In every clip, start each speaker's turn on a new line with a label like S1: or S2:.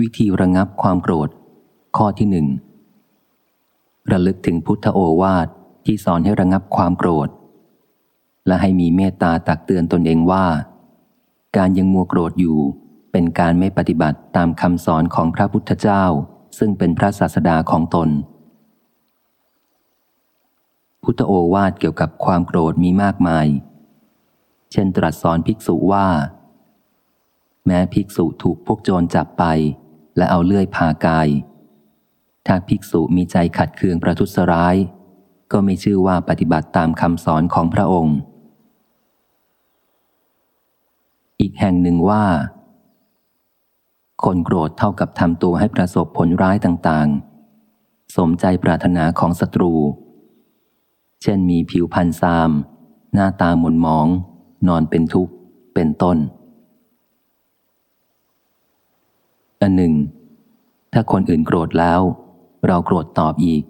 S1: วิธีระงับความโกรธ ข้อที่หนึ่งระลึกถึงพุทธโอวาทที่สอนให้ระงับความโกรธ และให้มีเมตตาตักเตือนตนเองว่า การยังมัวโกรธอยู่เป็นการไม่ปฏิบัติตามคำสอนของพระพุทธเจ้า ซึ่งเป็นพระศาสดาของตน พุทธโอวาทเกี่ยวกับความโกรธมีมากมาย เช่นตรัสสอนภิกษุว่า แม้ภิกษุถูกพวกโจรจับไป และเอาเลื่อยผ่ากาย ถ้าภิกษุมีใจขัดเคืองประทุษร้าย ก็ไม่ชื่อว่าปฏิบัติตามคำสอนของพระองค์ อีกแห่งหนึ่งว่า คนโกรธเท่ากับทำตัวให้ประสบผลร้ายต่างๆ สมใจปรารถนาของศัตรู เช่นมีผิวพันซาม หน้าตาหม่นหมอง นอนเป็นทุกข์ เป็นต้น อันหนึ่ง ถ้าคนอื่นโกรธแล้ว เราโกรธตอบอีก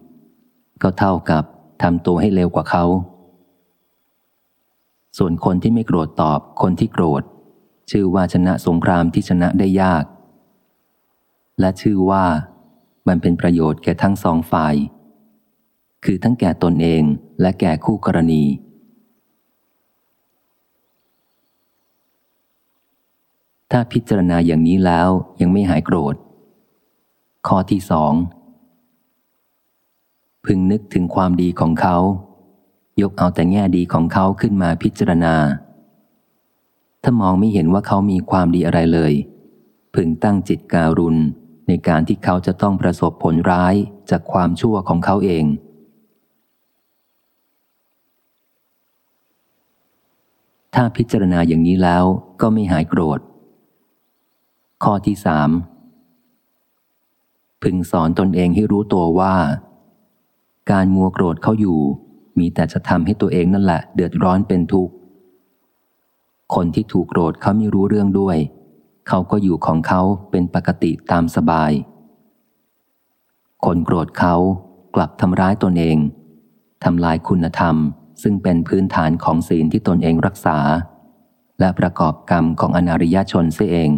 S1: ก็เท่ากับทำตัวให้เร็วกว่าเขา ส่วนคนที่ไม่โกรธตอบคนที่โกรธ ชื่อว่าชนะสงครามที่ชนะได้ยาก และชื่อว่ามันเป็นประโยชน์แก่ทั้งสองฝ่าย คือทั้งแก่ตนเองและแก่คู่กรณี ถ้าพิจารณาอย่างนี้แล้วยังไม่หายโกรธ ข้อที่สองพึงนึกถึงความดีของเขา ยกเอาแต่แง่ดีของเขาขึ้นมาพิจารณา ถ้ามองไม่เห็นว่าเขามีความดีอะไรเลย พึงตั้งจิตการุณในการที่เขาจะต้องประสบผลร้ายจากความชั่วของเขาเอง ถ้าพิจารณาอย่างนี้แล้วก็ไม่หายโกรธ ข้อที่สามพึงสอนตนเองให้รู้ตัวว่า การมัวโกรธเขาอยู่ มีแต่จะทำให้ตัวเองนั่นแหละ เดือดร้อนเป็นทุกข์ คนที่ถูกโกรธเขาไม่รู้เรื่องด้วย เขาก็อยู่ของเขาเป็นปกติตามสบาย คนโกรธเขากลับทำร้ายตนเองทำลายคุณธรรม ซึ่งเป็นพื้นฐานของศีลที่ตนเองรักษา และประกอบกรรมของอนาริยชนเสียเอง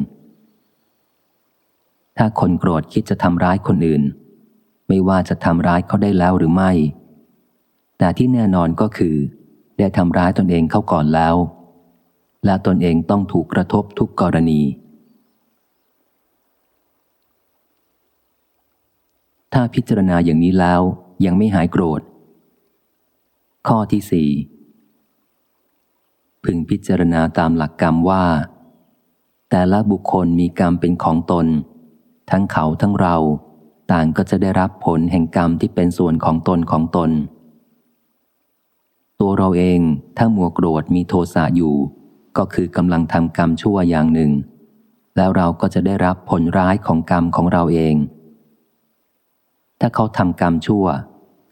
S1: ถ้าคนโกรธคิดจะทำร้ายคนอื่น ไม่ว่าจะทำร้ายเขาได้แล้วหรือไม่ แต่ที่แน่นอนก็คือ ได้ทำร้ายตนเองเข้าก่อนแล้ว และตนเองต้องถูกกระทบทุกกรณี ถ้าพิจารณาอย่างนี้แล้วยังไม่หายโกรธ ข้อที่สี่พึงพิจารณาตามหลักกรรมว่า แต่ละบุคคลมีกรรมเป็นของตน ทั้งเขาทั้งเรา ต่างก็จะได้รับผลแห่งกรรมที่เป็นส่วนของตนของตน ตัวเราเองถ้ามัวโกรธมีโทสะอยู่ ก็คือกำลังทำกรรมชั่วอย่างหนึ่ง แล้วเราก็จะได้รับผลร้ายของกรรมของเราเอง ถ้าเขาทำกรรมชั่ว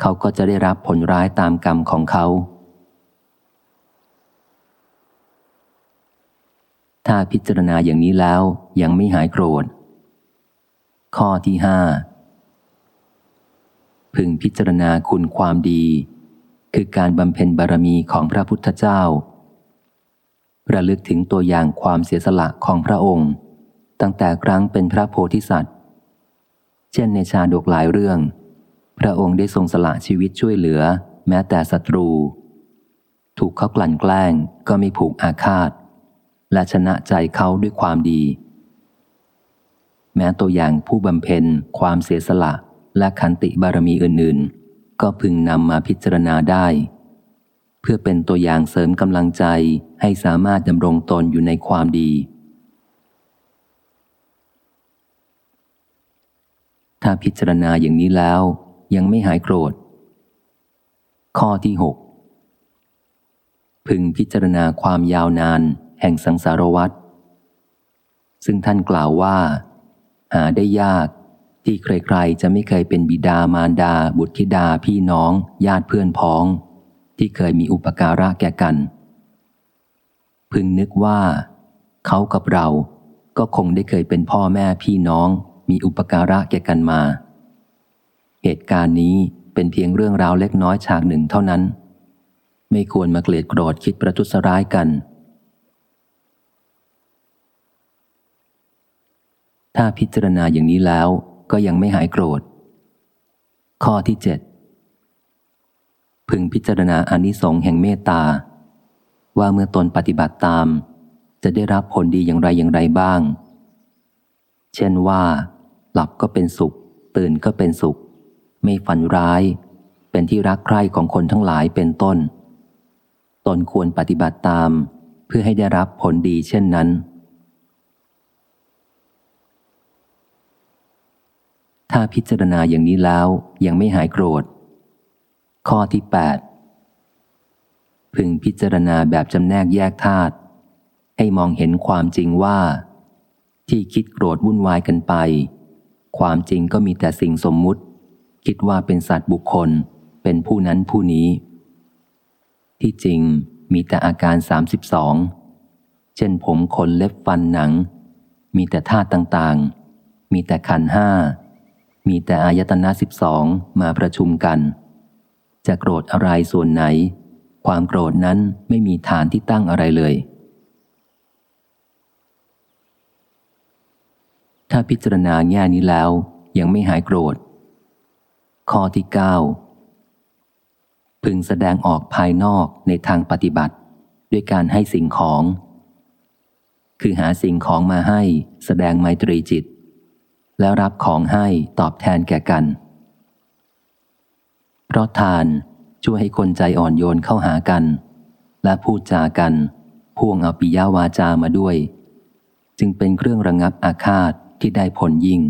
S1: เขาก็จะได้รับผลร้ายตามกรรมของเขาถ้าพิจารณาอย่างนี้แล้วยังไม่หายโกรธ ข้อที่ห้าพึงพิจารณาคุณความดี คือการบำเพ็ญบารมีของพระพุทธเจ้า ระลึกถึงตัวอย่างความเสียสละของพระองค์ ตั้งแต่ครั้งเป็นพระโพธิสัตว์ เช่นในชาดกหลายเรื่อง พระองค์ได้ทรงสละชีวิตช่วยเหลือ แม้แต่ศัตรู ถูกเขากลั่นแกล้งก็ไม่ผูกอาฆาต และชนะใจเขาด้วยความดี แม้ตัวอย่างผู้บำเพ็ญ ความเสียสละ และขันติบารมีอื่นๆ ก็พึงนำมาพิจารณาได้ เพื่อเป็นตัวอย่างเสริมกำลังใจให้สามารถดำรงตนอยู่ในความดี ถ้าพิจารณาอย่างนี้แล้ว ยังไม่หายโกรธ ข้อที่หกพึงพิจารณาความยาวนาน แห่งสังสารวัตรซึ่งท่านกล่าวว่า หาได้ยาก ที่ใครๆจะไม่เคยเป็นบิดามารดา บุตรธิดาพี่น้อง ญาติเพื่อนพ้อง ที่เคยมีอุปการะแก่กัน พึงนึกว่า เขากับเราก็คงได้เคยเป็นพ่อแม่พี่น้อง มีอุปการะแก่กันมา เหตุการณ์นี้เป็นเพียงเรื่องราวเล็กน้อยฉากหนึ่งเท่านั้น ไม่ควรมาเกลียดโกรธคิดประทุษร้ายกัน ถ้าพิจารณาอย่างนี้แล้วก็ยังไม่หายโกรธ ข้อที่เจ็ดพึงพิจารณาอนิสงส์แห่งเมตตา ว่าเมื่อตนปฏิบัติตาม จะได้รับผลดีอย่างไรอย่างไรบ้าง เช่นว่า หลับก็เป็นสุข ตื่นก็เป็นสุข ไม่ฝันร้าย เป็นที่รักใคร่ของคนทั้งหลายเป็นต้น ตนควรปฏิบัติตาม เพื่อให้ได้รับผลดีเช่นนั้น ถ้าพิจารณาอย่างนี้แล้วยังไม่หายโกรธ ข้อที่ 8 พึงพิจารณาแบบจำแนกแยกธาตุให้มองเห็นความจริงว่า ที่คิดโกรธวุ่นวายกันไป ความจริงก็มีแต่สิ่งสมมุติ คิดว่าเป็นสัตว์บุคคล เป็นผู้นั้นผู้นี้ ที่จริงมีแต่อาการ 32 เช่นผมขนเล็บฟันหนัง มีแต่ธาตุต่างๆ มีแต่ขันห้า มีแต่อายตนะสิบสองมาประชุมกัน จะโกรธอะไรส่วนไหน ความโกรธนั้นไม่มีฐานที่ตั้งอะไรเลย ถ้าพิจารณาแง่นี้แล้ว ยังไม่หายโกรธ ข้อที่เก้าพึงแสดงออกภายนอกในทางปฏิบัติ ด้วยการให้สิ่งของ คือหาสิ่งของมาให้แสดงไมตรีจิต แล้วรับของให้ตอบแทนแก่กัน เพราะทานช่วยให้คนใจอ่อนโยนเข้าหากัน และพูดจากัน พ่วงเอาปิยาวาจามาด้วย จึงเป็นเครื่องระงงับอาฆาตที่ได้ผลยิ่ง